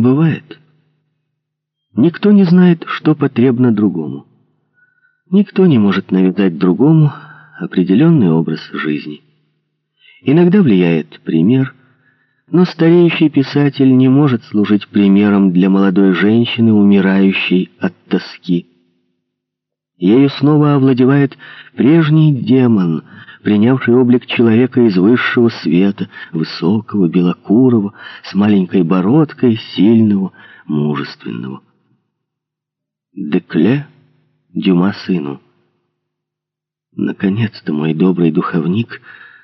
бывает. Никто не знает, что потребно другому. Никто не может навязать другому определенный образ жизни. Иногда влияет пример, но стареющий писатель не может служить примером для молодой женщины, умирающей от тоски. Ею снова овладевает прежний демон, принявший облик человека из высшего света, высокого, белокурого, с маленькой бородкой, сильного, мужественного. Декле Дюма сыну. Наконец-то, мой добрый духовник,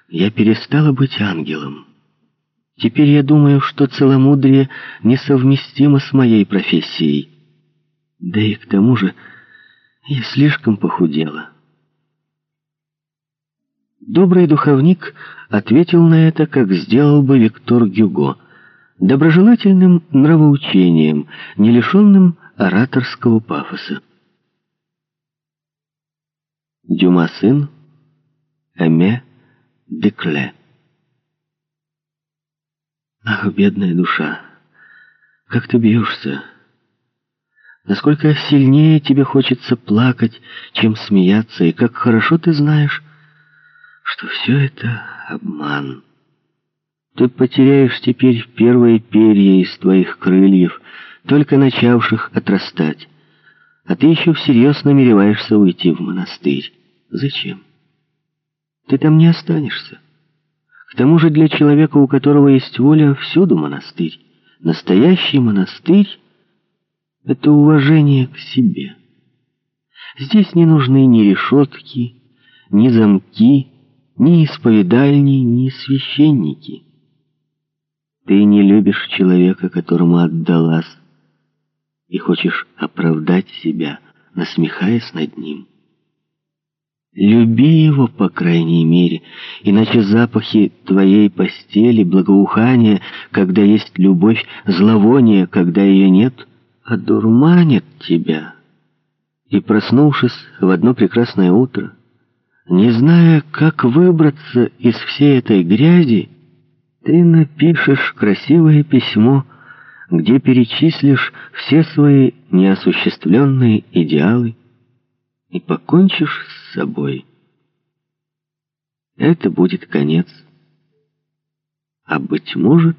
я перестала быть ангелом. Теперь я думаю, что целомудрие несовместимо с моей профессией. Да и к тому же я слишком похудела. Добрый духовник ответил на это, как сделал бы Виктор Гюго, доброжелательным нравоучением, не лишенным ораторского пафоса. Дюма сын Эме Декле. Ах, бедная душа, как ты бьешься! Насколько сильнее тебе хочется плакать, чем смеяться, и как хорошо ты знаешь, что все это обман. Ты потеряешь теперь первые перья из твоих крыльев, только начавших отрастать, а ты еще всерьез намереваешься уйти в монастырь. Зачем? Ты там не останешься. К тому же для человека, у которого есть воля, всюду монастырь. Настоящий монастырь это уважение к себе. Здесь не нужны ни решетки, ни замки, ни исповедальни, ни священники. Ты не любишь человека, которому отдалась, и хочешь оправдать себя, насмехаясь над ним. Люби его, по крайней мере, иначе запахи твоей постели, благоухание, когда есть любовь, зловоние, когда ее нет — одурманит тебя. И, проснувшись в одно прекрасное утро, не зная, как выбраться из всей этой грязи, ты напишешь красивое письмо, где перечислишь все свои неосуществленные идеалы и покончишь с собой. Это будет конец, а, быть может,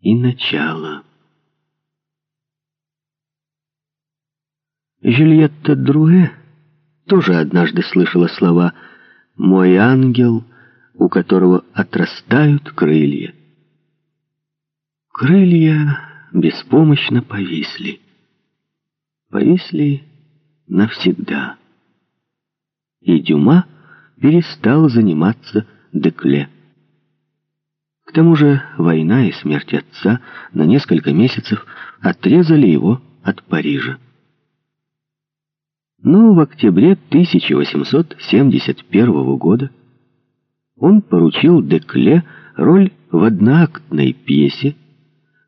и начало. Жюльетта Друэ тоже однажды слышала слова «мой ангел, у которого отрастают крылья». Крылья беспомощно повисли. Повисли навсегда. И Дюма перестал заниматься Декле. К тому же война и смерть отца на несколько месяцев отрезали его от Парижа. Но в октябре 1871 года он поручил Декле роль в одноактной пьесе,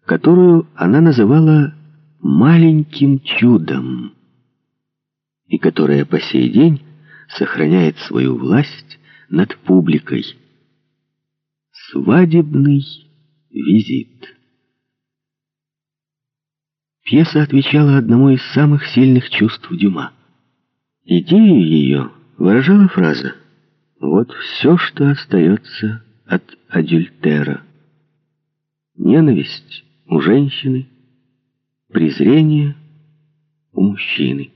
которую она называла «маленьким чудом», и которая по сей день сохраняет свою власть над публикой. Свадебный визит. Пьеса отвечала одному из самых сильных чувств Дюма. Идею ее выражала фраза «Вот все, что остается от адюльтера. Ненависть у женщины, презрение у мужчины».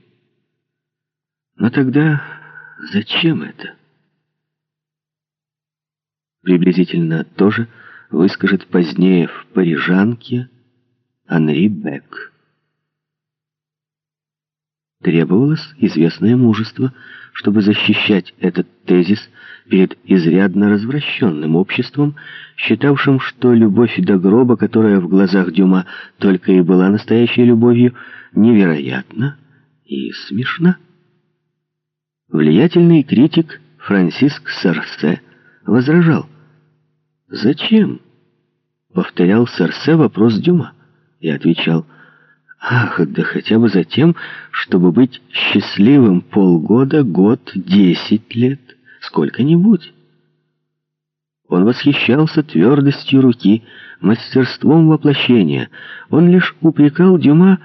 Но тогда зачем это? Приблизительно то же выскажет позднее в «Парижанке» Анри Бек требовалось известное мужество, чтобы защищать этот тезис перед изрядно развращенным обществом, считавшим, что любовь до гроба, которая в глазах Дюма только и была настоящей любовью, невероятна и смешна. Влиятельный критик Франсиск Сарсе возражал. «Зачем?» — повторял Сарсе вопрос Дюма и отвечал — Ах, да хотя бы за тем, чтобы быть счастливым полгода, год, десять лет, сколько-нибудь. Он восхищался твердостью руки, мастерством воплощения. Он лишь упрекал Дюма